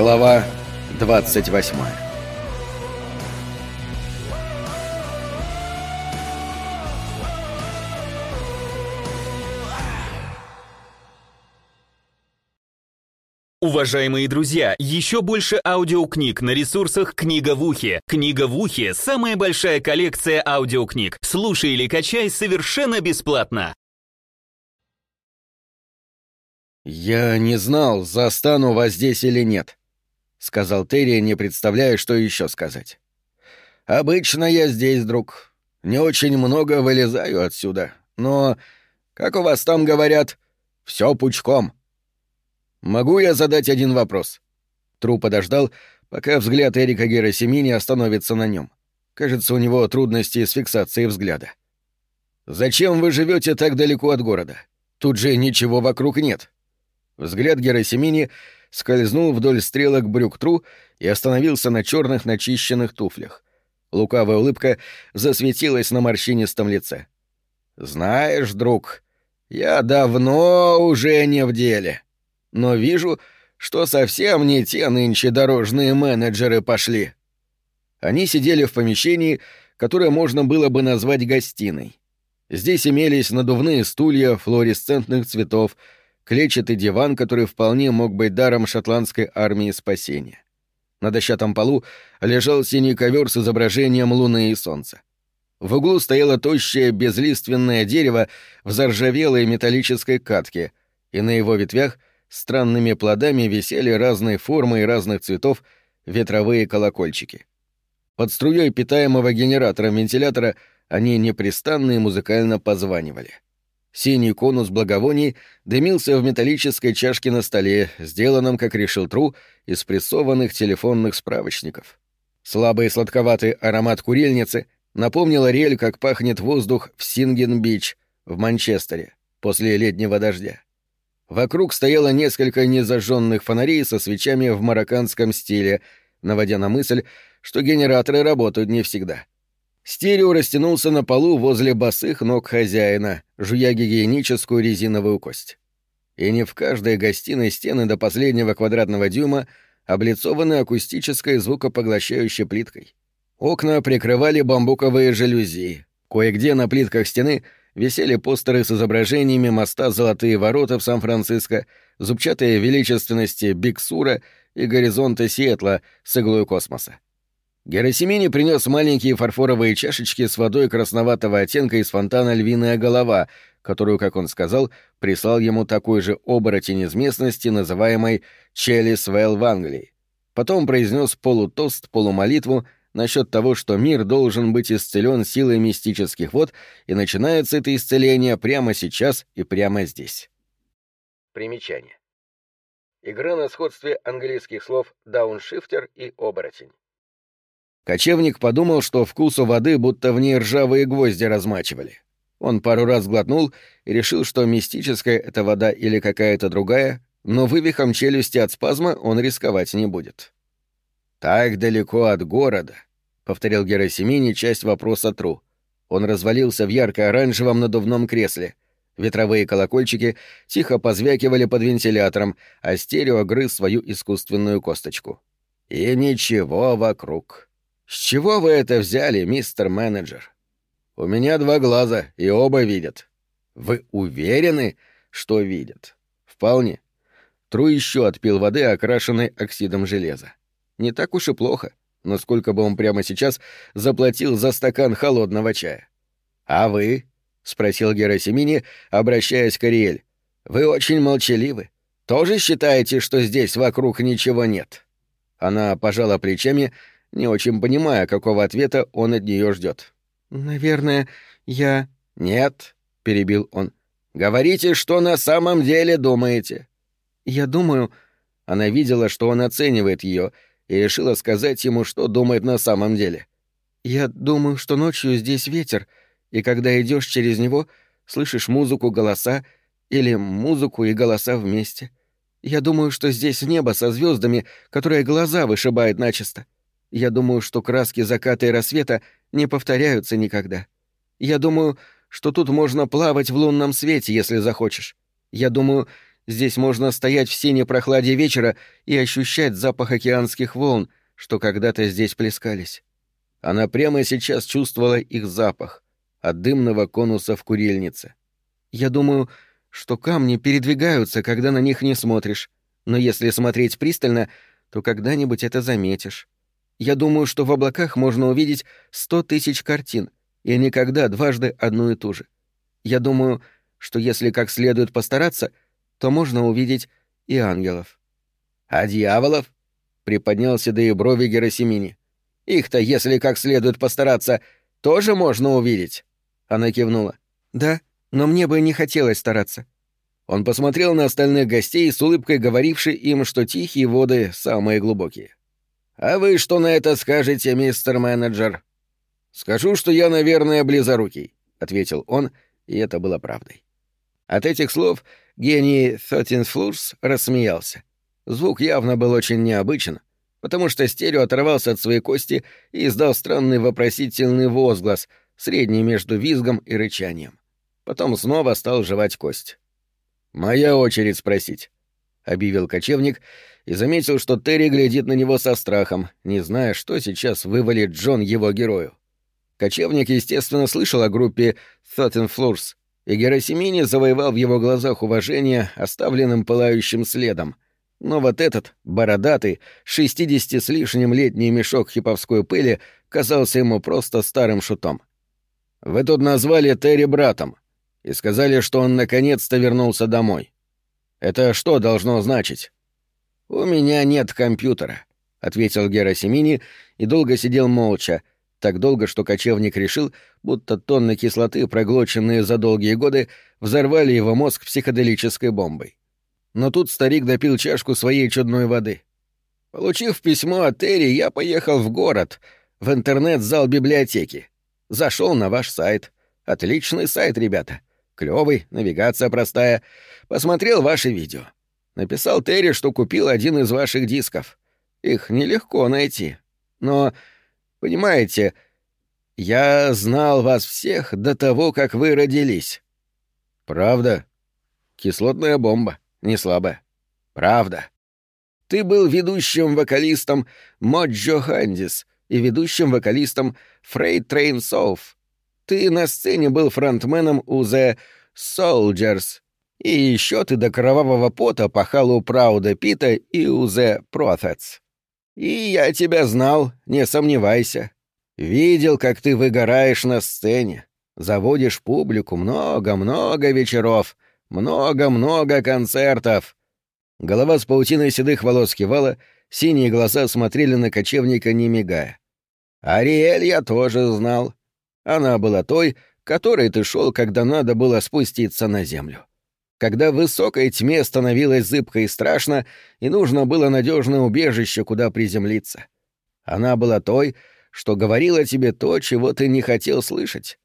Глава 28 Уважаемые друзья, еще больше аудиокниг на ресурсах «Книга в ухе». «Книга в ухе» — самая большая коллекция аудиокниг. Слушай или качай совершенно бесплатно. «Я не знал, застану вас здесь или нет», — сказал Терри, не представляя, что еще сказать. «Обычно я здесь, друг. Не очень много вылезаю отсюда, но, как у вас там говорят, все пучком». «Могу я задать один вопрос?» Тру подождал, пока взгляд Эрика Герасимини остановится на нем. Кажется, у него трудности с фиксацией взгляда. «Зачем вы живете так далеко от города? Тут же ничего вокруг нет». Взгляд Герасимини скользнул вдоль стрелок брюк Тру и остановился на черных начищенных туфлях. Лукавая улыбка засветилась на морщинистом лице. «Знаешь, друг, я давно уже не в деле» но вижу, что совсем не те нынче дорожные менеджеры пошли. Они сидели в помещении, которое можно было бы назвать гостиной. Здесь имелись надувные стулья флуоресцентных цветов, клетчатый диван, который вполне мог быть даром шотландской армии спасения. На дощатом полу лежал синий ковер с изображением луны и солнца. В углу стояло тощее безлиственное дерево в заржавелой металлической катке, и на его ветвях — странными плодами висели разной формы и разных цветов ветровые колокольчики. Под струей питаемого генератором вентилятора они непрестанно и музыкально позванивали. Синий конус благовоний дымился в металлической чашке на столе, сделанном, как решил Тру, из прессованных телефонных справочников. Слабый сладковатый аромат курильницы напомнил Ариэль, как пахнет воздух в Сингинг-Бич в Манчестере после летнего дождя. Вокруг стояло несколько незажженных фонарей со свечами в марокканском стиле, наводя на мысль, что генераторы работают не всегда. Стерео растянулся на полу возле босых ног хозяина, жуя гигиеническую резиновую кость. И не в каждой гостиной стены до последнего квадратного дюйма облицованы акустической звукопоглощающей плиткой. Окна прикрывали бамбуковые жалюзи. Кое-где на плитках стены — висели постеры с изображениями моста «Золотые ворота» в Сан-Франциско, зубчатые величественности Биксура и горизонта Сиэтла с иглой космоса. Герасимини принес маленькие фарфоровые чашечки с водой красноватого оттенка из фонтана «Львиная голова», которую, как он сказал, прислал ему такой же оборотень из местности, называемой Челис Вэлл в Англии. Потом произнес полутост, полумолитву — насчет того, что мир должен быть исцелен силой мистических вод, и начинается это исцеление прямо сейчас и прямо здесь. Примечание. Игра на сходстве английских слов «дауншифтер» и «оборотень». Кочевник подумал, что вкус у воды будто в ней ржавые гвозди размачивали. Он пару раз глотнул и решил, что мистическая это вода или какая-то другая, но вывихом челюсти от спазма он рисковать не будет. «Так далеко от города», — повторил Герасимини часть вопроса Тру. Он развалился в ярко-оранжевом надувном кресле. Ветровые колокольчики тихо позвякивали под вентилятором, а стерео грыз свою искусственную косточку. «И ничего вокруг. С чего вы это взяли, мистер менеджер?» «У меня два глаза, и оба видят». «Вы уверены, что видят?» «Вполне». Тру еще отпил воды, окрашенной оксидом железа. Не так уж и плохо, насколько бы он прямо сейчас заплатил за стакан холодного чая. «А вы?» — спросил Герасимини, обращаясь к Ариэль. «Вы очень молчаливы. Тоже считаете, что здесь вокруг ничего нет?» Она пожала плечами, не очень понимая, какого ответа он от нее ждет. «Наверное, я...» «Нет», — перебил он. «Говорите, что на самом деле думаете». «Я думаю...» Она видела, что он оценивает ее, — и решила сказать ему, что думает на самом деле. «Я думаю, что ночью здесь ветер, и когда идешь через него, слышишь музыку, голоса или музыку и голоса вместе. Я думаю, что здесь небо со звездами, которое глаза вышибает начисто. Я думаю, что краски заката и рассвета не повторяются никогда. Я думаю, что тут можно плавать в лунном свете, если захочешь. Я думаю, здесь можно стоять в сине прохладе вечера и ощущать запах океанских волн, что когда-то здесь плескались. Она прямо сейчас чувствовала их запах от дымного конуса в курильнице. Я думаю, что камни передвигаются, когда на них не смотришь, но если смотреть пристально, то когда-нибудь это заметишь. Я думаю, что в облаках можно увидеть сто тысяч картин, и никогда дважды одну и ту же. Я думаю, что если как следует постараться, то можно увидеть и ангелов. — А дьяволов? — приподнялся до и брови Герасимини. — Их-то, если как следует постараться, тоже можно увидеть. Она кивнула. — Да, но мне бы не хотелось стараться. Он посмотрел на остальных гостей с улыбкой, говорившей им, что тихие воды самые глубокие. «А вы что на это скажете, мистер менеджер?» «Скажу, что я, наверное, близорукий», — ответил он, и это было правдой. От этих слов гений Thirteen Floors рассмеялся. Звук явно был очень необычен, потому что стерео оторвался от своей кости и издал странный вопросительный возглас, средний между визгом и рычанием. Потом снова стал жевать кость. «Моя очередь спросить», — объявил кочевник и заметил, что Терри глядит на него со страхом, не зная, что сейчас вывалит Джон его герою. Кочевник, естественно, слышал о группе Thirteen Floors, и Герасимини завоевал в его глазах уважение оставленным пылающим следом. Но вот этот, бородатый, шестидесяти с лишним летний мешок хиповской пыли казался ему просто старым шутом. «Вы тут назвали Терри братом и сказали, что он наконец-то вернулся домой. Это что должно значить?» «У меня нет компьютера», — ответил Герасимини и долго сидел молча, так долго, что кочевник решил, будто тонны кислоты, проглоченные за долгие годы, взорвали его мозг психоделической бомбой. Но тут старик допил чашку своей чудной воды. Получив письмо от Терри, я поехал в город, в интернет-зал библиотеки. Зашел на ваш сайт. Отличный сайт, ребята. Клёвый, навигация простая. Посмотрел ваши видео. Написал Терри, что купил один из ваших дисков. Их нелегко найти. Но Понимаете, я знал вас всех до того, как вы родились. Правда? Кислотная бомба, не слабая. Правда. Ты был ведущим вокалистом Моджо Хандис и ведущим вокалистом Freight Train South. Ты на сцене был фронтменом у The Soldiers. И еще ты до кровавого пота пахал у Прауда Пита и у The Prophets. И я тебя знал, не сомневайся. Видел, как ты выгораешь на сцене. Заводишь публику много-много вечеров, много-много концертов. Голова с паутиной седых волос кивала, синие глаза смотрели на кочевника, не мигая. Ариэль я тоже знал. Она была той, которой ты шел, когда надо было спуститься на землю когда в высокой тьме становилось зыбко и страшно, и нужно было надежное убежище, куда приземлиться. Она была той, что говорила тебе то, чего ты не хотел слышать,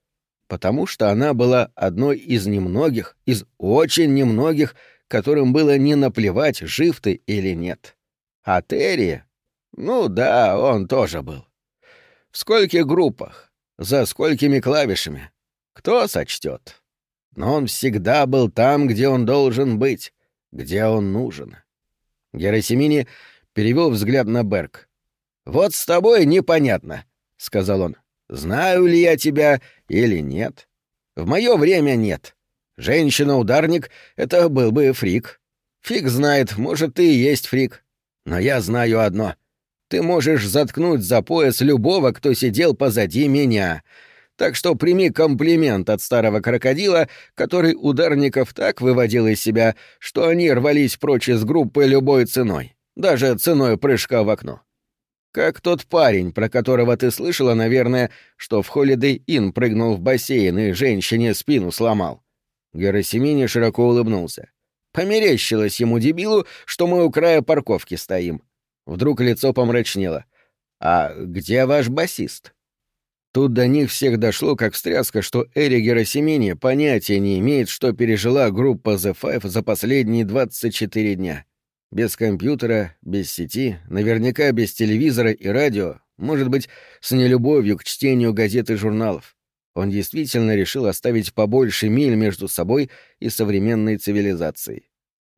потому что она была одной из немногих, из очень немногих, которым было не наплевать, жив ты или нет. А Терри... Ну да, он тоже был. В скольких группах? За сколькими клавишами? Кто сочтет? Но он всегда был там, где он должен быть, где он нужен. Герасимини перевел взгляд на Берг. «Вот с тобой непонятно», — сказал он. «Знаю ли я тебя или нет? В мое время нет. Женщина-ударник — это был бы фрик. Фиг знает, может, ты и есть фрик. Но я знаю одно. Ты можешь заткнуть за пояс любого, кто сидел позади меня, так что прими комплимент от старого крокодила, который ударников так выводил из себя, что они рвались прочь из группы любой ценой, даже ценой прыжка в окно. Как тот парень, про которого ты слышала, наверное, что в Holiday Inn прыгнул в бассейн и женщине спину сломал. Герасимини широко улыбнулся. Померещилось ему дебилу, что мы у края парковки стоим. Вдруг лицо помрачнело. «А где ваш басист?» Тут до них всех дошло, как встряска, что Эри Герасимини понятия не имеет, что пережила группа The Five за последние 24 дня. Без компьютера, без сети, наверняка без телевизора и радио, может быть, с нелюбовью к чтению газет и журналов. Он действительно решил оставить побольше миль между собой и современной цивилизацией.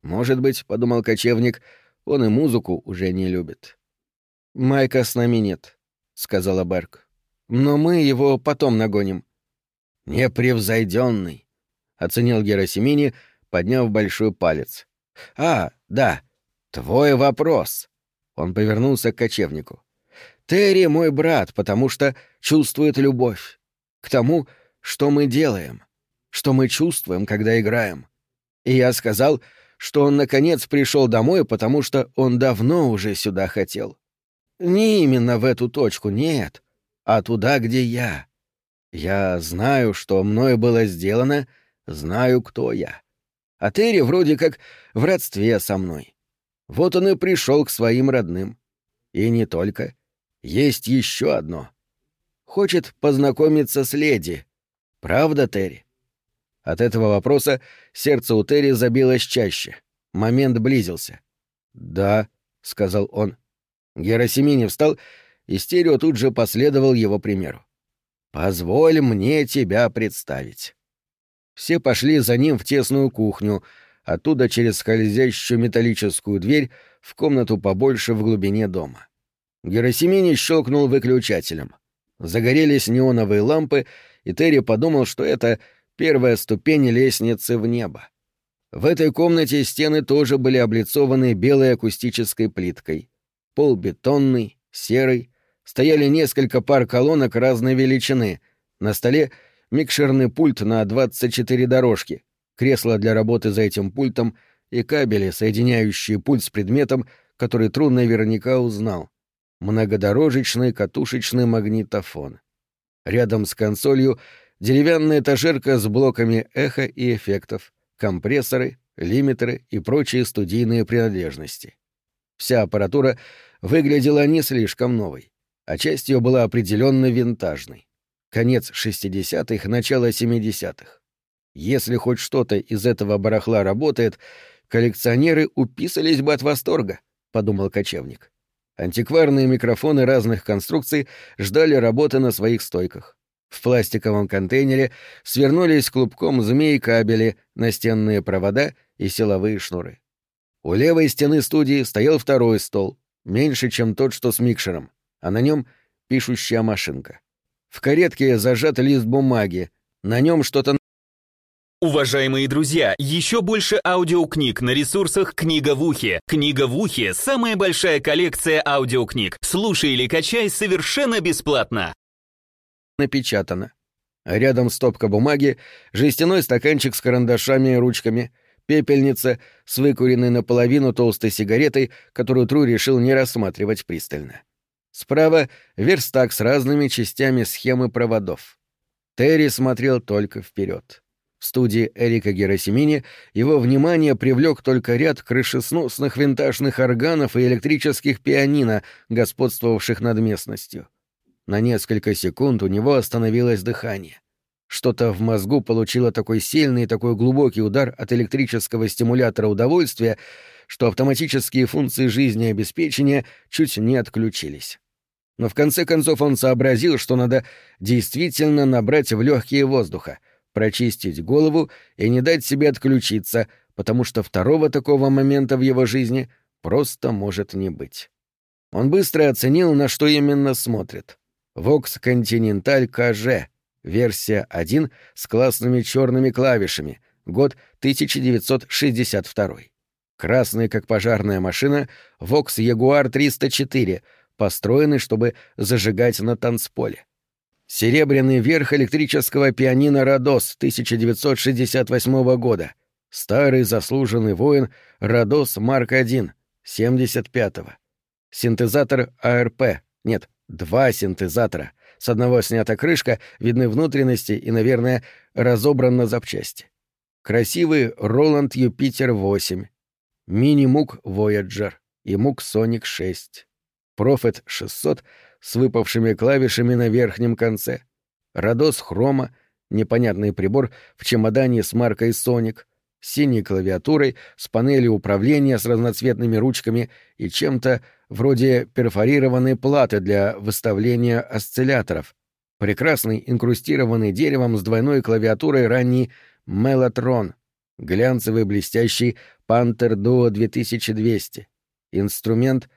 Может быть, — подумал кочевник, — он и музыку уже не любит. «Майка с нами нет», — сказала Берг. «Но мы его потом нагоним». «Непревзойденный», — оценил Герасимини, подняв большой палец. «А, да, твой вопрос». Он повернулся к кочевнику. «Терри мой брат, потому что чувствует любовь к тому, что мы делаем, что мы чувствуем, когда играем. И я сказал, что он наконец пришел домой, потому что он давно уже сюда хотел. Не именно в эту точку, нет, а туда, где я. Я знаю, что мною было сделано, знаю, кто я. А Терри вроде как в родстве со мной. Вот он и пришел к своим родным. И не только. Есть еще одно. Хочет познакомиться с леди. Правда, Терри? От этого вопроса сердце у Терри забилось чаще. Момент близился. «Да», — сказал он. Герасимини встал, и Стерео тут же последовал его примеру. «Позволь мне тебя представить». Все пошли за ним в тесную кухню, оттуда через скользящую металлическую дверь в комнату побольше в глубине дома. Герасимини щелкнул выключателем. Загорелись неоновые лампы, и Терри подумал, что это первая ступень лестницы в небо. В этой комнате стены тоже были облицованы белой акустической плиткой. Пол бетонный, серый, стояли несколько пар колонок разной величины. На столе микшерный пульт на 24 дорожки, кресло для работы за этим пультом и кабели, соединяющие пульт с предметом, который Трун наверняка узнал. Многодорожечный катушечный магнитофон. Рядом с консолью деревянная этажерка с блоками эха и эффектов, компрессоры, лимитеры и прочие студийные принадлежности. Вся аппаратура выглядела не слишком новой, а часть ее была определенно винтажной. Конец 60-х, начало 70-х. Если хоть что-то из этого барахла работает, коллекционеры уписались бы от восторга, — подумал кочевник. Антикварные микрофоны разных конструкций ждали работы на своих стойках. В пластиковом контейнере свернулись клубком змеи кабели, настенные провода и силовые шнуры. У левой стены студии стоял второй стол, меньше, чем тот, что с микшером, а на нем пишущая машинка. В каретке зажат лист бумаги, на нем что-то Уважаемые друзья, еще больше аудиокниг на ресурсах «Книга в ухе». «Книга в ухе» — самая большая коллекция аудиокниг. Слушай или качай совершенно бесплатно напечатано. Рядом стопка бумаги, жестяной стаканчик с карандашами и ручками, пепельница с выкуренной наполовину толстой сигаретой, которую Тру решил не рассматривать пристально. Справа — верстак с разными частями схемы проводов. Терри смотрел только вперед. В студии Эрика Герасимини его внимание привлек только ряд крышесносных винтажных органов и электрических пианино, господствовавших над местностью. На несколько секунд у него остановилось дыхание. Что-то в мозгу получило такой сильный и такой глубокий удар от электрического стимулятора удовольствия, что автоматические функции жизнеобеспечения чуть не отключились. Но в конце концов он сообразил, что надо действительно набрать в легкие воздуха, прочистить голову и не дать себе отключиться, потому что второго такого момента в его жизни просто может не быть. Он быстро оценил, на что именно смотрит. Vox Continental KG, версия 1 с классными черными клавишами, год 1962. Красный, как пожарная машина, Vox Jaguar 304, построенный, чтобы зажигать на танцполе. Серебряный верх электрического пианино «Родос» 1968 года. Старый заслуженный воин «Родос Марк-1» 75-го. Синтезатор АРП, нет, Два синтезатора. С одного снята крышка, видны внутренности и, наверное, разобран на запчасти. Красивый Roland Юпитер 8, мини-мук Voyager и мук Sonic 6, Prophet 600 с выпавшими клавишами на верхнем конце, Родос Хрома, непонятный прибор в чемодане с маркой Sonic, синей клавиатурой, с панелью управления с разноцветными ручками и чем-то вроде перфорированной платы для выставления осцилляторов, прекрасный инкрустированный деревом с двойной клавиатурой ранний Мелатрон, Глянцевый блестящий Panther Duo 2200. Инструмент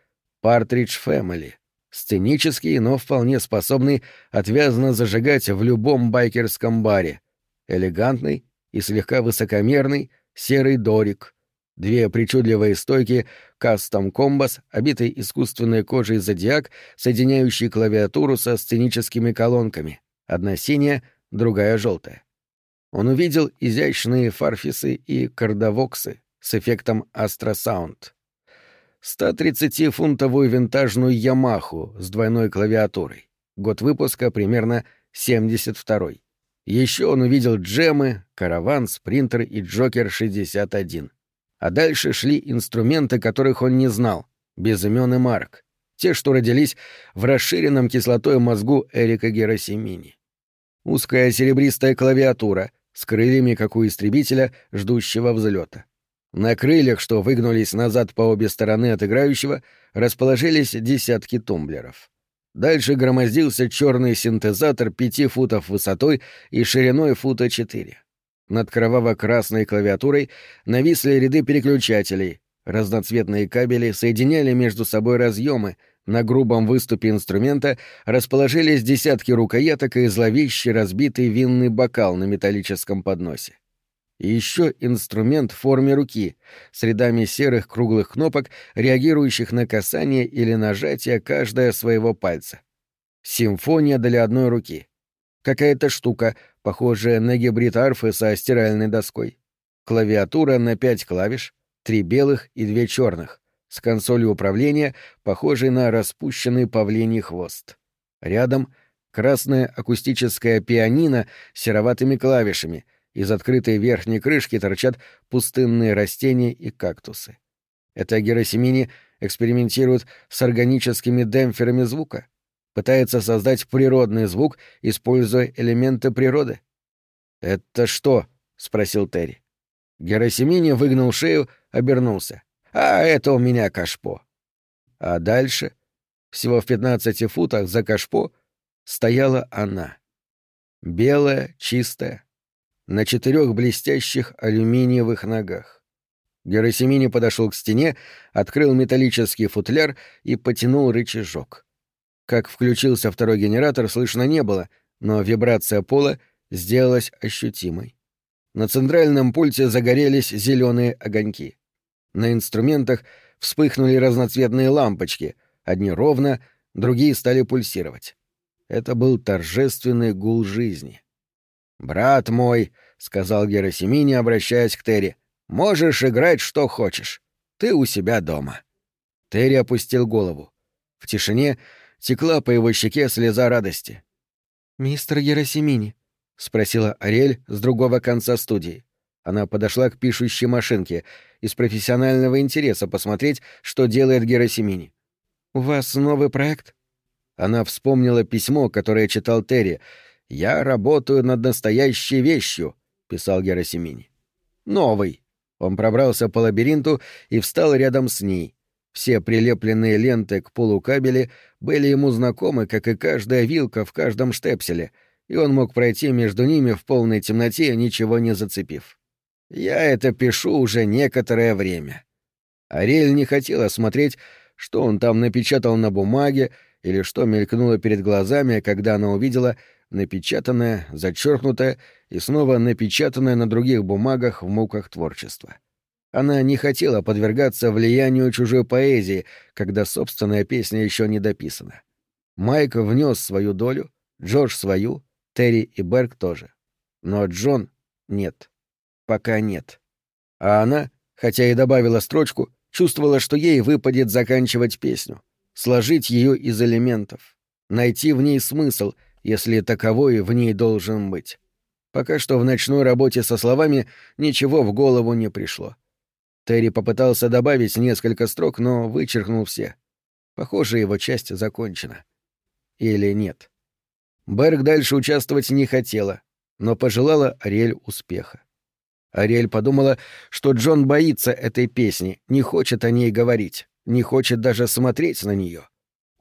Partridge Family. Сценический, но вполне способный отвязно зажигать в любом байкерском баре. Элегантный и слегка высокомерный серый дорик. Две причудливые стойки Custom Combos, обитые искусственной кожей зодиак, соединяющие клавиатуру со сценическими колонками. Одна синяя, другая желтая. Он увидел изящные фарфисы и кардавоксы с эффектом астросаунд. 130-фунтовую винтажную Ямаху с двойной клавиатурой. Год выпуска примерно 72-й. Еще он увидел джемы, караван, спринтер и Джокер 61. А дальше шли инструменты, которых он не знал, без имен и марок. Те, что родились в расширенном кислотой мозгу Эрика Герасимини. Узкая серебристая клавиатура с крыльями, как у истребителя, ждущего взлета. На крыльях, что выгнулись назад по обе стороны от играющего, расположились десятки тумблеров. Дальше громоздился черный синтезатор пяти футов высотой и шириной фута четыре. Над кроваво-красной клавиатурой нависли ряды переключателей. Разноцветные кабели соединяли между собой разъемы. На грубом выступе инструмента расположились десятки рукояток и зловеще разбитый винный бокал на металлическом подносе. И еще инструмент в форме руки, с рядами серых круглых кнопок, реагирующих на касание или нажатие каждая своего пальца. Симфония для одной руки. Какая-то штука, похожая на гибрид арфы со стиральной доской. Клавиатура на пять клавиш, три белых и две черных, с консолью управления, похожей на распущенный павлиний хвост. Рядом — красная акустическая пианино с сероватыми клавишами — из открытой верхней крышки торчат пустынные растения и кактусы. Это Герасимини экспериментирует с органическими демпферами звука, пытается создать природный звук, используя элементы природы. «Это что?» — спросил Терри. Герасимини выгнул шею, обернулся. «А это у меня кашпо». А дальше, всего в пятнадцати футах за кашпо, стояла она. Белая, чистая, на четырех блестящих алюминиевых ногах. Герасимини подошел к стене, открыл металлический футляр и потянул рычажок. Как включился второй генератор, слышно не было, но вибрация пола сделалась ощутимой. На центральном пульте загорелись зеленые огоньки. На инструментах вспыхнули разноцветные лампочки, одни ровно, другие стали пульсировать. Это был торжественный гул жизни. «Брат мой», — сказал Герасимини, обращаясь к Терри, — «можешь играть что хочешь. Ты у себя дома». Терри опустил голову. В тишине текла по его щеке слеза радости. «Мистер Герасимини», — спросила Ариэль с другого конца студии. Она подошла к пишущей машинке из профессионального интереса посмотреть, что делает Герасимини. «У вас новый проект?» Она вспомнила письмо, которое читал Терри, «Я работаю над настоящей вещью», — писал Герасимини. «Новый». Он пробрался по лабиринту и встал рядом с ней. Все прилепленные ленты к полукабеле были ему знакомы, как и каждая вилка в каждом штепселе, и он мог пройти между ними в полной темноте, ничего не зацепив. «Я это пишу уже некоторое время». Ариэль не хотела смотреть, что он там напечатал на бумаге или что мелькнуло перед глазами, когда она увидела напечатанное, зачеркнутое и снова напечатанное на других бумагах в муках творчества. Она не хотела подвергаться влиянию чужой поэзии, когда собственная песня еще не дописана. Майк внес свою долю, Джордж свою, Терри и Берг тоже. Но Джон — нет. Пока нет. А она, хотя и добавила строчку, чувствовала, что ей выпадет заканчивать песню, сложить ее из элементов, найти в ней смысл — если таковой в ней должен быть. Пока что в ночной работе со словами ничего в голову не пришло. Терри попытался добавить несколько строк, но вычеркнул все. Похоже, его часть закончена. Или нет. Берг дальше участвовать не хотела, но пожелала Ариэль успеха. Ариэль подумала, что Джон боится этой песни, не хочет о ней говорить, не хочет даже смотреть на нее.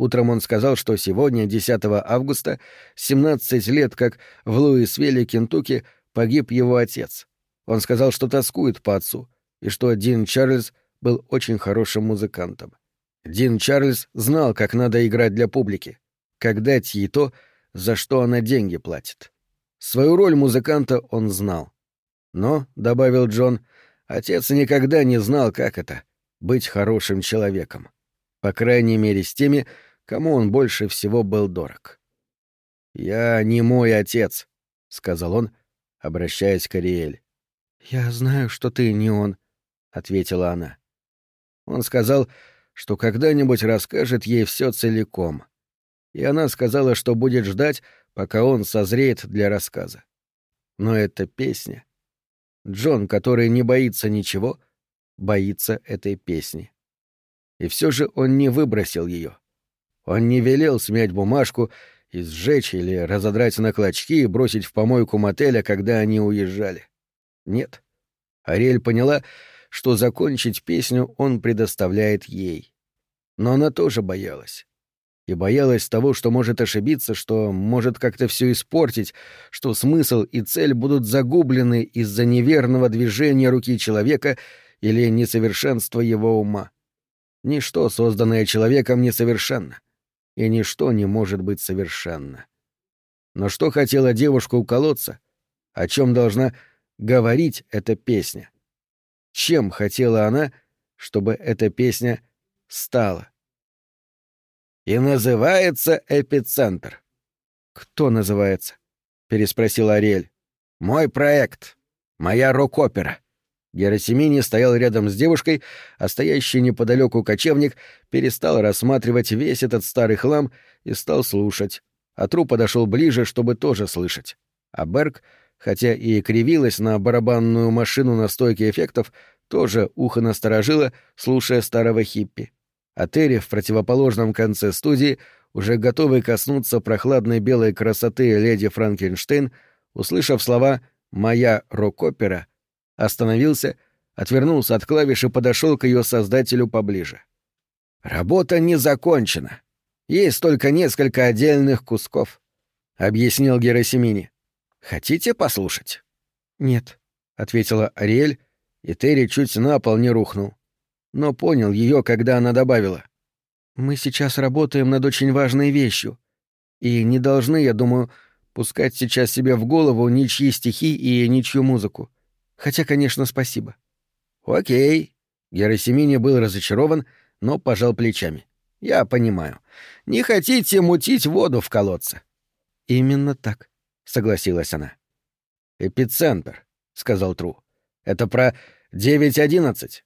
Утром он сказал, что сегодня, 10 августа, 17 лет как в Луисвилле, Кентукки, погиб его отец. Он сказал, что тоскует по отцу, и что Дин Чарльз был очень хорошим музыкантом. Дин Чарльз знал, как надо играть для публики, как дать ей то, за что она деньги платит. Свою роль музыканта он знал. Но, — добавил Джон, — отец никогда не знал, как это — быть хорошим человеком. По крайней мере, с теми, кому он больше всего был дорог. «Я не мой отец», — сказал он, обращаясь к Ариэль. «Я знаю, что ты не он», — ответила она. Он сказал, что когда-нибудь расскажет ей все целиком. И она сказала, что будет ждать, пока он созреет для рассказа. Но это песня. Джон, который не боится ничего, боится этой песни. И все же он не выбросил ее. Он не велел смять бумажку и сжечь или разодрать на клочки и бросить в помойку мотеля, когда они уезжали. Нет. Ариэль поняла, что закончить песню он предоставляет ей. Но она тоже боялась. И боялась того, что может ошибиться, что может как-то все испортить, что смысл и цель будут загублены из-за неверного движения руки человека или несовершенства его ума. Ничто, созданное человеком, несовершенно. И ничто не может быть совершенно. Но что хотела девушка у колодца? О чем должна говорить эта песня? Чем хотела она, чтобы эта песня стала? И называется «Эпицентр». «Кто называется?» — переспросил Ариэль. «Мой проект. Моя рок-опера». Герасимини стоял рядом с девушкой, а стоящий неподалеку кочевник перестал рассматривать весь этот старый хлам и стал слушать. А Тру подошел ближе, чтобы тоже слышать. А Берг хотя и кривилась на барабанную машину на стойке эффектов, тоже ухо насторожило, слушая старого хиппи. А Терри в противоположном конце студии, уже готовый коснуться прохладной белой красоты леди Франкенштейн, услышав слова «моя рок-опера», остановился, отвернулся от клавиш и подошел к ее создателю поближе. «Работа не закончена. Есть только несколько отдельных кусков», — объяснил Герасимини. Хотите послушать? Нет, ответила Ариэль, и Терри чуть на пол не рухнул. Но понял ее, когда она добавила. Мы сейчас работаем над очень важной вещью. И не должны, я думаю, пускать сейчас себе в голову ничьи стихи и ничью музыку. Хотя, конечно, спасибо. Окей. Герасимини был разочарован, но пожал плечами. Я понимаю. Не хотите мутить воду в колодце. Именно так согласилась она. «Эпицентр», — сказал Тру. «Это про 9.11».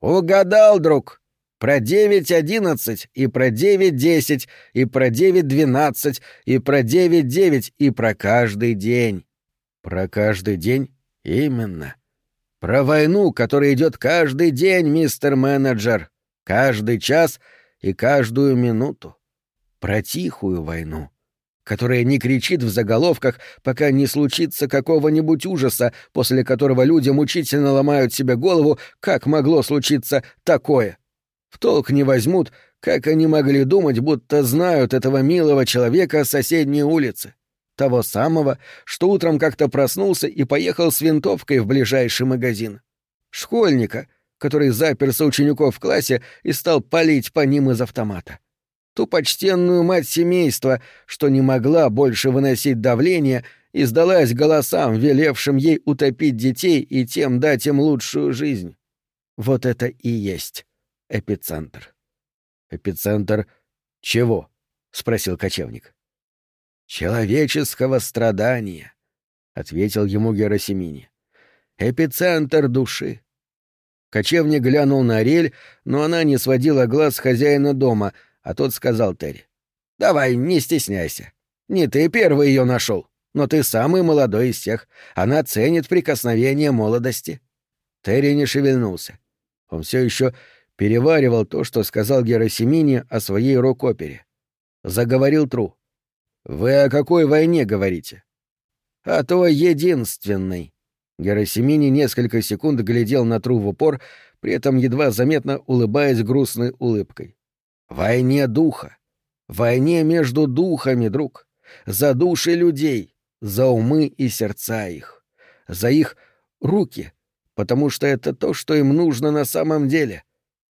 «Угадал, друг! Про 9.11 и про 9.10 и про 9.12 и про 9.9 и про каждый день». «Про каждый день? Именно. Про войну, которая идет каждый день, мистер менеджер, каждый час и каждую минуту. Про тихую войну» которая не кричит в заголовках, пока не случится какого-нибудь ужаса, после которого люди мучительно ломают себе голову, как могло случиться такое. В толк не возьмут, как они могли думать, будто знают этого милого человека с соседней улицы. Того самого, что утром как-то проснулся и поехал с винтовкой в ближайший магазин. Школьника, который заперся учеников в классе и стал палить по ним из автомата ту почтенную мать семейства, что не могла больше выносить давление и сдалась голосам, велевшим ей утопить детей и тем дать им лучшую жизнь. Вот это и есть эпицентр. Эпицентр чего? спросил кочевник. Человеческого страдания, ответил ему Герасимини. Эпицентр души. Кочевник глянул на Ариэль, но она не сводила глаз с хозяина дома — а тот сказал Терри. «Давай, не стесняйся. Не ты первый ее нашел, но ты самый молодой из всех. Она ценит прикосновение молодости». Терри не шевельнулся. Он все еще переваривал то, что сказал Герасимини о своей рок-опере. Заговорил Тру. «Вы о какой войне говорите?» «О той единственной». Герасимини несколько секунд глядел на Тру в упор, при этом едва заметно улыбаясь грустной улыбкой. Войне духа. Войне между духами, друг. За души людей, за умы и сердца их. За их руки, потому что это то, что им нужно на самом деле.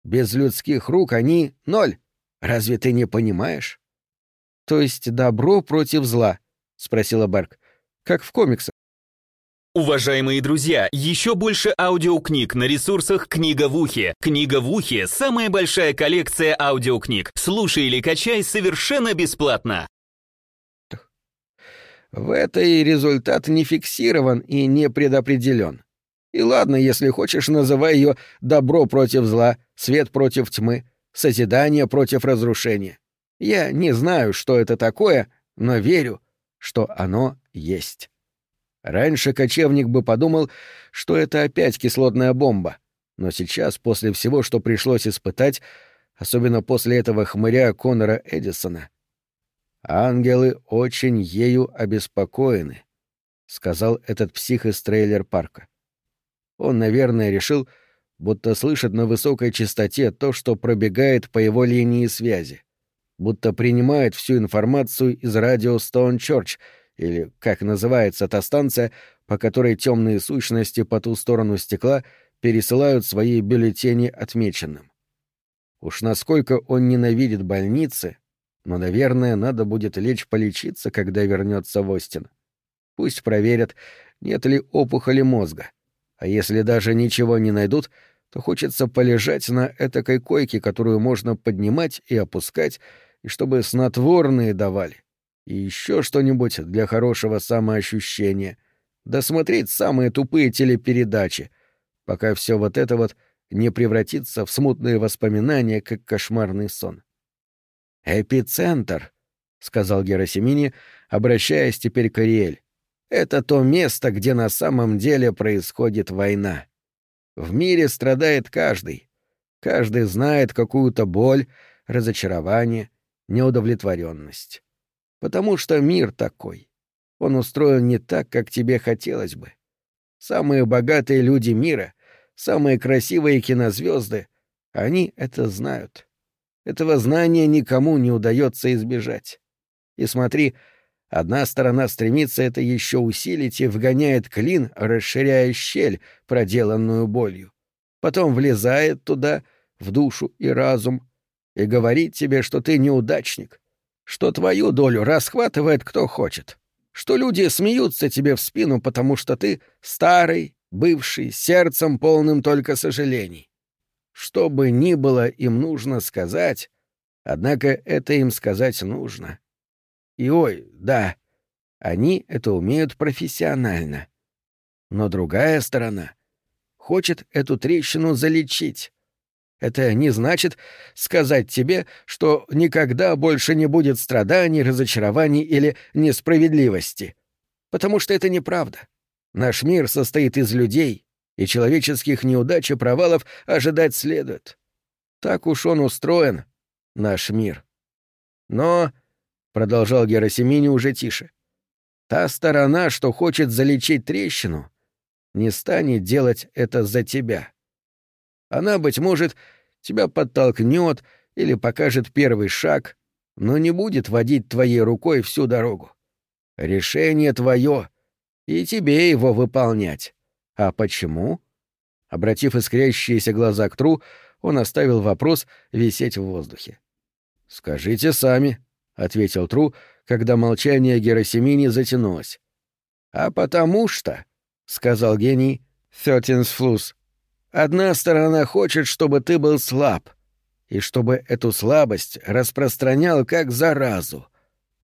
Без людских рук они — ноль. Разве ты не понимаешь? — То есть добро против зла? — спросила Берг. — Как в комиксах. Уважаемые друзья, еще больше аудиокниг на ресурсах «Книга в ухе». «Книга в ухе» — самая большая коллекция аудиокниг. Слушай или качай совершенно бесплатно. В этой результат не фиксирован и не предопределен. И ладно, если хочешь, называй ее «добро против зла», «свет против тьмы», «созидание против разрушения». Я не знаю, что это такое, но верю, что оно есть. Раньше кочевник бы подумал, что это опять кислотная бомба, но сейчас, после всего, что пришлось испытать, особенно после этого хмыря Конора Эдисона, ангелы очень ею обеспокоены, — сказал этот псих из трейлер-парка. Он, наверное, решил, будто слышит на высокой частоте то, что пробегает по его линии связи, будто принимает всю информацию из радио Стоун Чорч, или как называется та станция, по которой темные сущности по ту сторону стекла пересылают свои бюллетени отмеченным. Уж насколько он ненавидит больницы, но, наверное, надо будет лечь полечиться, когда вернется в Остин. Пусть проверят, нет ли опухоли мозга. А если даже ничего не найдут, то хочется полежать на этакой койке, которую можно поднимать и опускать, и чтобы снотворные давали. И еще что-нибудь для хорошего самоощущения. Досмотреть самые тупые телепередачи, пока все вот это вот не превратится в смутные воспоминания, как кошмарный сон. «Эпицентр», — сказал Герасимини, обращаясь теперь к Ариэль. Это то место, где на самом деле происходит война. В мире страдает каждый. Каждый знает какую-то боль, разочарование, неудовлетворенность. Потому что мир такой. Он устроен не так, как тебе хотелось бы. Самые богатые люди мира, самые красивые кинозвезды, они это знают. Этого знания никому не удается избежать. И смотри, Одна сторона стремится это еще усилить и вгоняет клин, расширяя щель, проделанную болью. Потом влезает туда, в душу и разум, и говорит тебе, что ты неудачник, что твою долю расхватывает кто хочет, что люди смеются тебе в спину, потому что ты старый, бывший, сердцем полным только сожалений. Что бы ни было им нужно сказать, однако это им сказать нужно. И ой, да, они это умеют профессионально. Но другая сторона хочет эту трещину залечить. Это не значит сказать тебе, что никогда больше не будет страданий, разочарований или несправедливости. Потому что это неправда. Наш мир состоит из людей, и человеческих неудач и провалов ожидать следует. Так уж он устроен, наш мир. Но — продолжал Герасимини уже тише. «Та сторона, что хочет залечить трещину, не станет делать это за тебя. Она, быть может, тебя подтолкнет или покажет первый шаг, но не будет водить твоей рукой всю дорогу. Решение твое, и тебе его выполнять. А почему?» Обратив искрящиеся глаза к Тру, он оставил вопрос висеть в воздухе. «Скажите сами», ответил Тру, когда молчание Герасимини затянулось. А потому что, сказал гений Thirteenth Флус, одна сторона хочет, чтобы ты был слаб, и чтобы эту слабость распространял как заразу,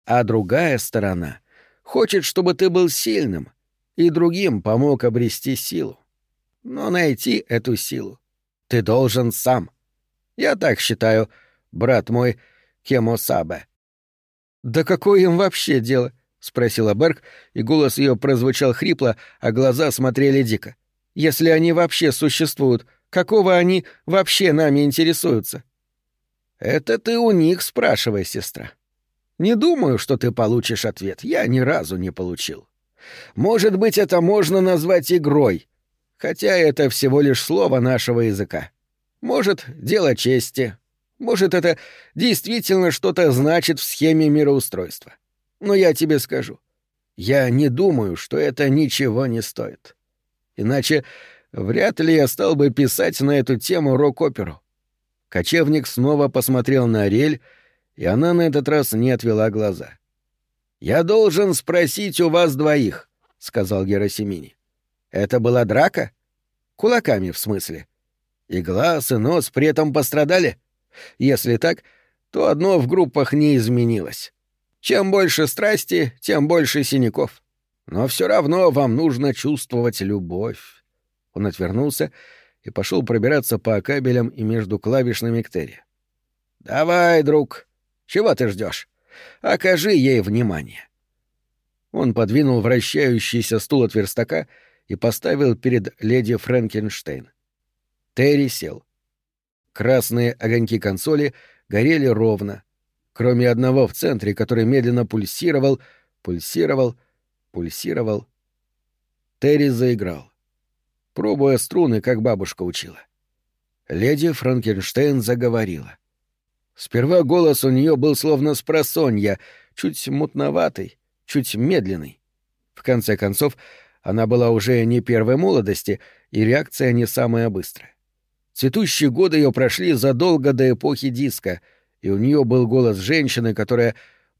а другая сторона хочет, чтобы ты был сильным и другим помог обрести силу. Но найти эту силу ты должен сам. Я так считаю, брат мой Кемосабе. «Да какое им вообще дело?» — спросила Берг, и голос ее прозвучал хрипло, а глаза смотрели дико. «Если они вообще существуют, какого они вообще нами интересуются?» «Это ты у них спрашивай, сестра. Не думаю, что ты получишь ответ. Я ни разу не получил. Может быть, это можно назвать игрой, хотя это всего лишь слово нашего языка. Может, дело чести, может, это действительно что-то значит в схеме мироустройства. Но я тебе скажу, я не думаю, что это ничего не стоит. Иначе вряд ли я стал бы писать на эту тему рок-оперу. Кочевник снова посмотрел на Ариэль, и она на этот раз не отвела глаза. «Я должен спросить у вас двоих», — сказал Герасимини. «Это была драка? Кулаками, в смысле? И глаз, и нос при этом пострадали? Если так, то одно в группах не изменилось. Чем больше страсти, тем больше синяков. Но все равно вам нужно чувствовать любовь». Он отвернулся и пошел пробираться по кабелям и между клавишными к Терри. «Давай, друг, чего ты ждешь? Окажи ей внимание». Он подвинул вращающийся стул от верстака и поставил перед леди Фрэнкенштейн. Терри сел. Красные огоньки консоли горели ровно, кроме одного в центре, который медленно пульсировал, пульсировал, пульсировал. Терри заиграл пробуя струны, как бабушка учила. Леди Франкенштейн заговорила. Сперва голос у нее был словно спросонья, чуть мутноватый, чуть медленный. В конце концов, она была уже не первой молодости, и реакция не самая быстрая. Цветущие годы ее прошли задолго до эпохи диска, и у нее был голос женщины, которая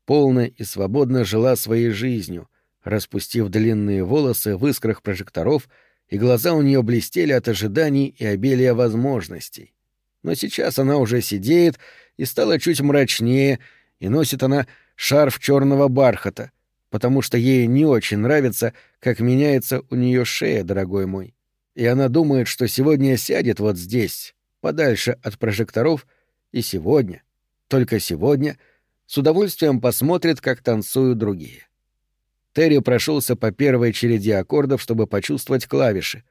полно и свободно жила своей жизнью, распустив длинные волосы в искрах прожекторов — и глаза у нее блестели от ожиданий и обилия возможностей. Но сейчас она уже сидеет и стала чуть мрачнее, и носит она шарф черного бархата, потому что ей не очень нравится, как меняется у нее шея, дорогой мой. И она думает, что сегодня сядет вот здесь, подальше от прожекторов, и сегодня, только сегодня, с удовольствием посмотрит, как танцуют другие. Терри прошелся по первой череде аккордов, чтобы почувствовать клавиши.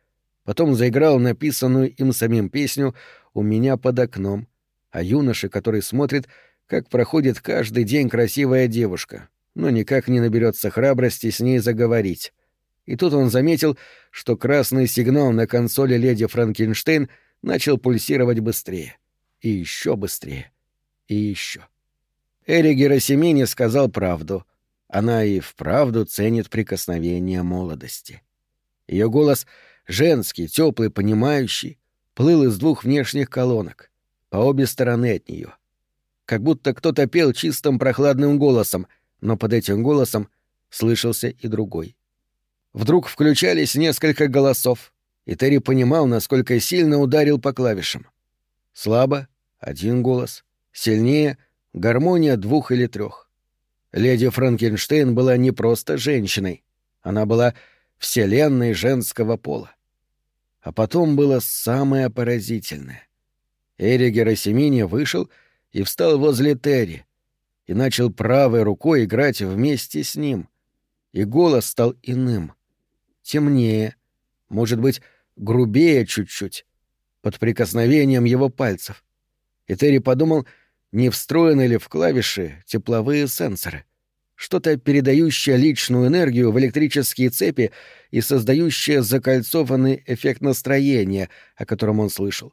Потом заиграл написанную им самим песню «У меня под окном», а юноше, который смотрит, как проходит каждый день красивая девушка, но никак не наберется храбрости с ней заговорить. И тут он заметил, что красный сигнал на консоли леди Франкенштейн начал пульсировать быстрее. И еще быстрее. И еще. Эри Герасимини сказал правду — она и вправду ценит прикосновение молодости. Ее голос женский, теплый, понимающий, плыл из двух внешних колонок, по обе стороны от нее. Как будто кто-то пел чистым прохладным голосом, но под этим голосом слышался и другой. Вдруг включались несколько голосов, и Терри понимал, насколько сильно ударил по клавишам. Слабо — один голос, сильнее — гармония двух или трех. Леди Франкенштейн была не просто женщиной, она была вселенной женского пола. А потом было самое поразительное. Эри Герасимини вышел и встал возле Терри и начал правой рукой играть вместе с ним. И голос стал иным, темнее, может быть, грубее чуть-чуть, под прикосновением его пальцев. И Терри подумал — не встроены ли в клавиши тепловые сенсоры, что-то передающее личную энергию в электрические цепи и создающее закольцованный эффект настроения, о котором он слышал.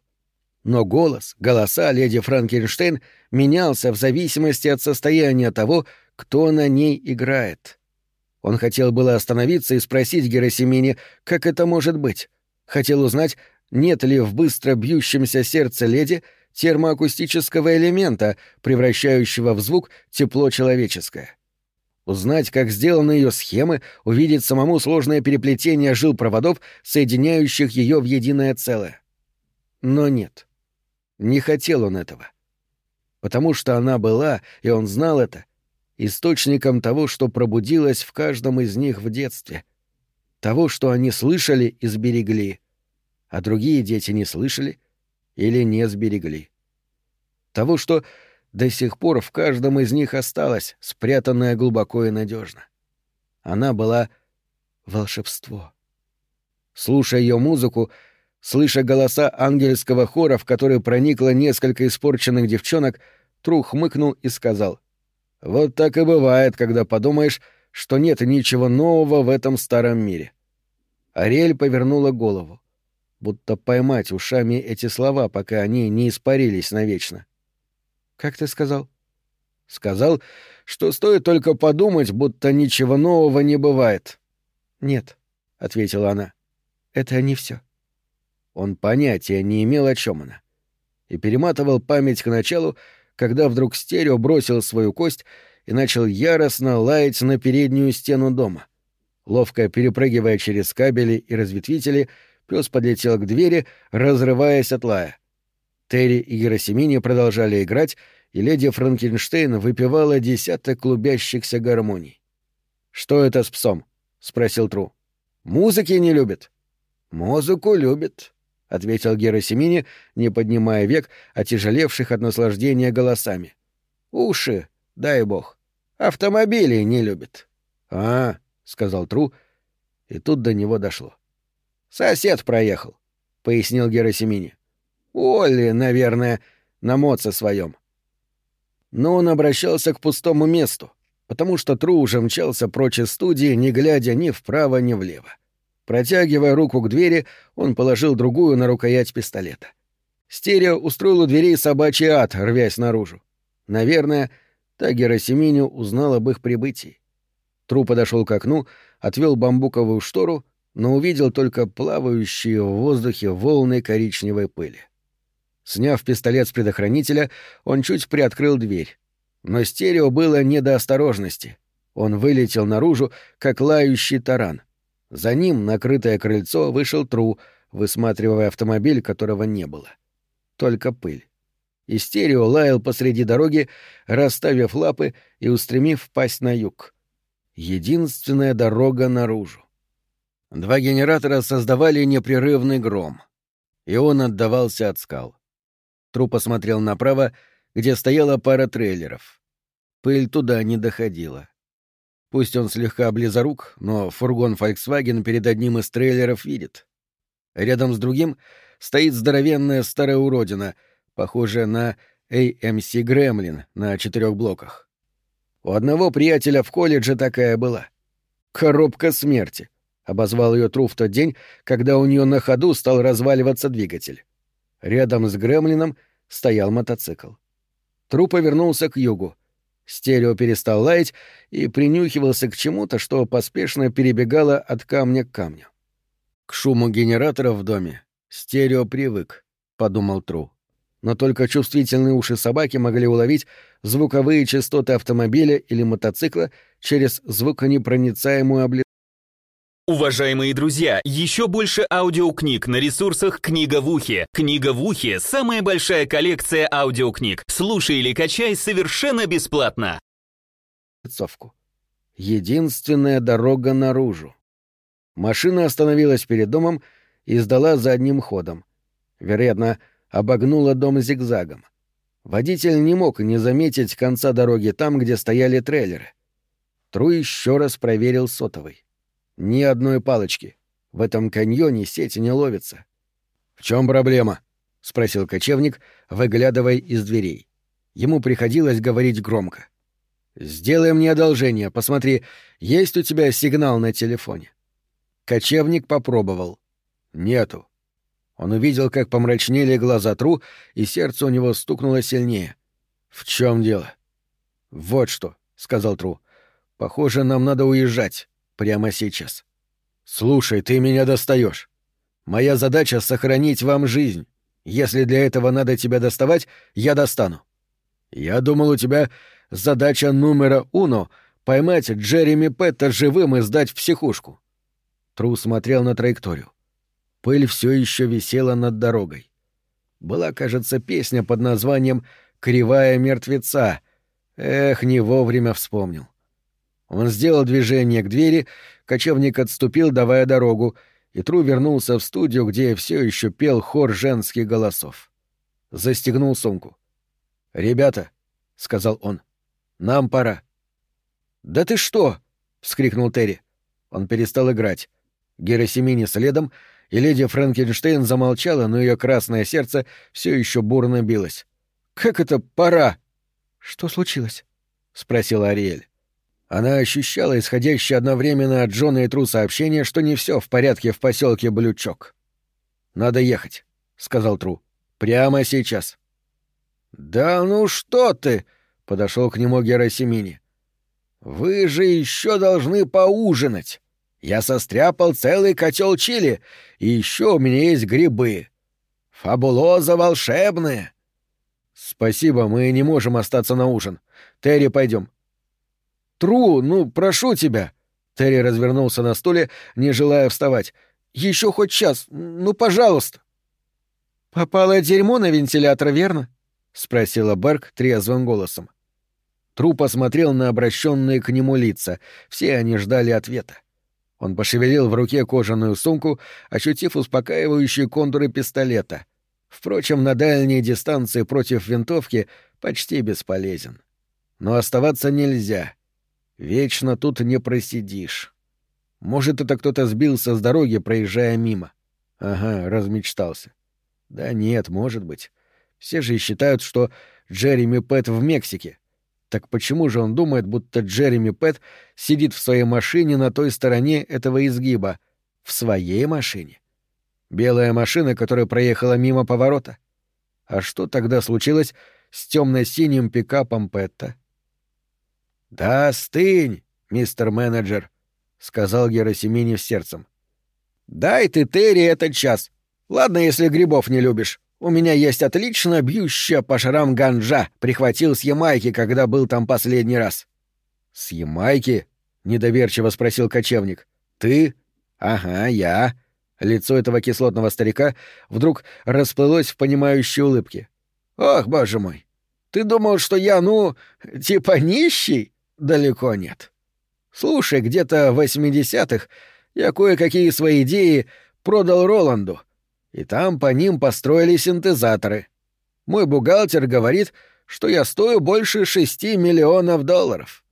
Но голос, голоса леди Франкенштейн менялся в зависимости от состояния того, кто на ней играет. Он хотел было остановиться и спросить Герасимини, как это может быть. Хотел узнать, нет ли в быстро бьющемся сердце леди термоакустического элемента, превращающего в звук тепло человеческое. Узнать, как сделаны ее схемы, увидеть самому сложное переплетение жил проводов, соединяющих ее в единое целое. Но нет. Не хотел он этого. Потому что она была, и он знал это, источником того, что пробудилось в каждом из них в детстве. Того, что они слышали и сберегли, а другие дети не слышали или не сберегли. Того, что до сих пор в каждом из них осталась, спрятанная глубоко и надежно. Она была волшебство. Слушая ее музыку, слыша голоса ангельского хора, в который проникло несколько испорченных девчонок, Тру хмыкнул и сказал, «Вот так и бывает, когда подумаешь, что нет ничего нового в этом старом мире». Ариэль повернула голову будто поймать ушами эти слова, пока они не испарились навечно. «Как ты сказал?» «Сказал, что стоит только подумать, будто ничего нового не бывает». «Нет», — ответила она. это не все. Он понятия не имел, о чем она. И перематывал память к началу, когда вдруг стерео бросил свою кость и начал яростно лаять на переднюю стену дома. Ловко перепрыгивая через кабели и разветвители, пес подлетел к двери, разрываясь от лая. Терри и Герасимини продолжали играть, и леди Франкенштейн выпивала десяток клубящихся гармоний. «Что это с псом?» — спросил Тру. «Музыки не любит?» «Музыку любит», — ответил Герасимини, не поднимая век, отяжелевших от наслаждения голосами. «Уши, дай бог. Автомобили не любит». «А, — сказал Тру, и тут до него дошло. «Сосед проехал», — пояснил Герасимини. «Олли, наверное, на моце своем. Но он обращался к пустому месту, потому что Тру уже мчался прочь из студии, не глядя ни вправо, ни влево. Протягивая руку к двери, он положил другую на рукоять пистолета. Стерео устроил у дверей собачий ад, рвясь наружу. Наверное, та Герасиминю узнал об их прибытии. Тру подошел к окну, отвел бамбуковую штору, но увидел только плавающие в воздухе волны коричневой пыли. Сняв пистолет с предохранителя, он чуть приоткрыл дверь. Но стерео было не до осторожности. Он вылетел наружу, как лающий таран. За ним, накрытое крыльцо, вышел Тру, высматривая автомобиль, которого не было. Только пыль. И стерео лаял посреди дороги, расставив лапы и устремив пасть на юг единственная дорога наружу. Два генератора создавали непрерывный гром, и он отдавался от скал. Труп посмотрел направо, где стояла пара трейлеров. Пыль туда не доходила. Пусть он слегка близорук, но фургон Volkswagen перед одним из трейлеров видит. Рядом с другим стоит здоровенная старая уродина, похожая на AMC Gremlin на четырех блоках. У одного приятеля в колледже такая была. «Коробка смерти», — обозвал ее Тру в тот день, когда у нее на ходу стал разваливаться двигатель. Рядом с Гремлином стоял мотоцикл. Тру повернулся к югу. Стерео перестал лаять и принюхивался к чему-то, что поспешно перебегало от камня к камню. К шуму генератора в доме стерео привык, — подумал Тру но только чувствительные уши собаки могли уловить звуковые частоты автомобиля или мотоцикла через звуконепроницаемую облицовку. Уважаемые друзья, еще больше аудиокниг на ресурсах «Книга в ухе». «Книга в ухе» — самая большая коллекция аудиокниг. Слушай или качай совершенно бесплатно. Единственная дорога наружу. Машина остановилась перед домом и сдала задним ходом. Вероятно, обогнула дом зигзагом. Водитель не мог не заметить конца дороги там, где стояли трейлеры. Тру еще раз проверил сотовый. Ни одной палочки. В этом каньоне сеть не ловится. «В чем проблема?» — спросил кочевник, выглядывая из дверей. Ему приходилось говорить громко. «Сделай мне одолжение, посмотри, есть у тебя сигнал на телефоне?» Кочевник попробовал. «Нету. Он увидел, как помрачнели глаза Тру, и сердце у него стукнуло сильнее. «В чем дело?» «Вот что», — сказал Тру. «Похоже, нам надо уезжать. Прямо сейчас». «Слушай, ты меня достаешь. Моя задача — сохранить вам жизнь. Если для этого надо тебя доставать, я достану. Я думал, у тебя задача номера уно — поймать Джереми Петта живым и сдать в психушку». Тру смотрел на траекторию. Пыль все еще висела над дорогой. Была, кажется, песня под названием «Кривая мертвеца». Эх, не вовремя вспомнил. Он сделал движение к двери, кочевник отступил, давая дорогу, и Тру вернулся в студию, где все еще пел хор женских голосов. Застегнул сумку. «Ребята», — сказал он, — «нам пора». «Да ты что?» — вскрикнул Терри. Он перестал играть. Герасимини следом — и леди Франкенштейн замолчала, но ее красное сердце все еще бурно билось. «Как это пора?» «Что случилось?» — спросила Ариэль. Она ощущала исходящее одновременно от Джона и Тру сообщение, что не все в порядке в поселке Блючок. «Надо ехать», — сказал Тру. «Прямо сейчас». «Да ну что ты!» — подошел к нему Герасимини. «Вы же еще должны поужинать. Я состряпал целый котел чили, и еще у меня есть грибы. Фабулоза волшебная. Спасибо, мы не можем остаться на ужин. Терри, пойдем. Тру, ну, прошу тебя. Терри развернулся на стуле, не желая вставать. Еще хоть час, ну, пожалуйста. Попало дерьмо на вентилятор, верно? спросила Берг трезвым голосом. Тру посмотрел на обращенные к нему лица. Все они ждали ответа. Он пошевелил в руке кожаную сумку, ощутив успокаивающие контуры пистолета. Впрочем, на дальней дистанции против винтовки почти бесполезен. Но оставаться нельзя. Вечно тут не просидишь. Может, это кто-то сбился с дороги, проезжая мимо. Ага, размечтался. Да нет, может быть. Все же считают, что Джереми Пэт в Мексике. Так почему же он думает, будто Джереми Пэт сидит в своей машине на той стороне этого изгиба? В своей машине? Белая машина, которая проехала мимо поворота? А что тогда случилось с темно-синим пикапом Пэтта? «Да стынь, мистер менеджер», — сказал Герасименев сердцем. «Дай ты Терри этот час. Ладно, если грибов не любишь. У меня есть отлично бьющая по шарам ганджа, прихватил с Ямайки, когда был там последний раз. С Ямайки? недоверчиво спросил кочевник. Ты? Ага, я. Лицо этого кислотного старика вдруг расплылось в понимающей улыбке. Ох, боже мой. Ты думал, что я, ну, типа нищий? Далеко нет. Слушай, где-то в 80-х я кое-какие свои идеи продал Роланду — и там по ним построили синтезаторы. Мой бухгалтер говорит, что я стою больше шести миллионов долларов.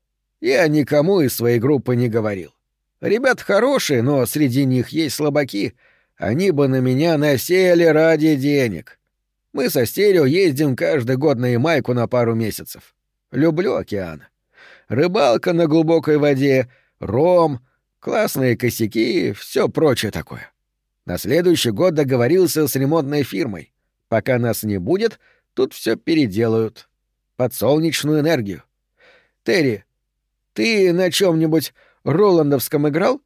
Я никому из своей группы не говорил. Ребят хорошие, но среди них есть слабаки. Они бы на меня насеяли ради денег. Мы со стерео ездим каждый год на Ямайку на пару месяцев. Люблю океан. Рыбалка на глубокой воде, ром, классные косяки, все прочее такое. На следующий год договорился с ремонтной фирмой. Пока нас не будет, тут все переделают. Под солнечную энергию. Терри, ты на чем-нибудь Роландовском играл?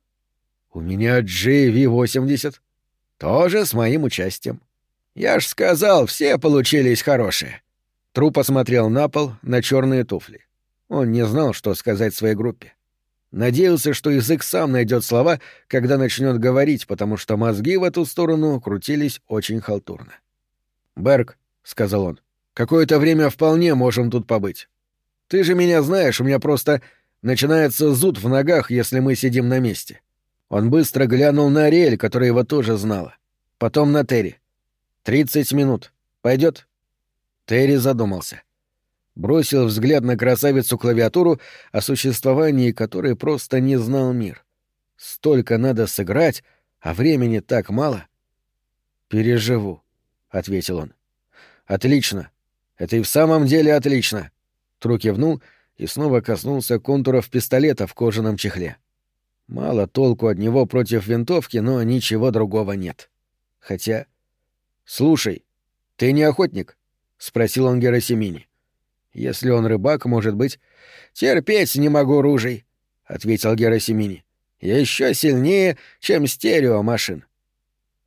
У меня GV-80. Тоже с моим участием. Я ж сказал, все получились хорошие. Труп посмотрел на пол, на черные туфли. Он не знал, что сказать своей группе. Надеялся, что язык сам найдет слова, когда начнет говорить, потому что мозги в эту сторону крутились очень халтурно. «Берг», — сказал он, — «какое-то время вполне можем тут побыть. Ты же меня знаешь, у меня просто начинается зуд в ногах, если мы сидим на месте». Он быстро глянул на Ариэль, которая его тоже знала. Потом на Терри. «Тридцать минут. Пойдет?» Терри задумался. — бросил взгляд на красавицу-клавиатуру, о существовании которой просто не знал мир. Столько надо сыграть, а времени так мало. «Переживу», — ответил он. «Отлично. Это и в самом деле отлично». Тру кивнул и снова коснулся контуров пистолета в кожаном чехле. Мало толку от него против винтовки, но ничего другого нет. Хотя... «Слушай, ты не охотник?» — спросил он Герасимини. Если он рыбак, может быть... Терпеть не могу ружей, — ответил Герасимини. Еще сильнее, чем стереомашин.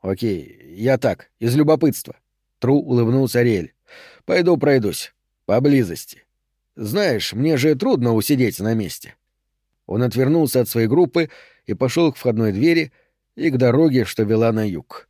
Окей, я так, из любопытства. Тру улыбнулся Риэль. Пойду пройдусь. Поблизости. Знаешь, мне же трудно усидеть на месте. Он отвернулся от своей группы и пошел к входной двери и к дороге, что вела на юг.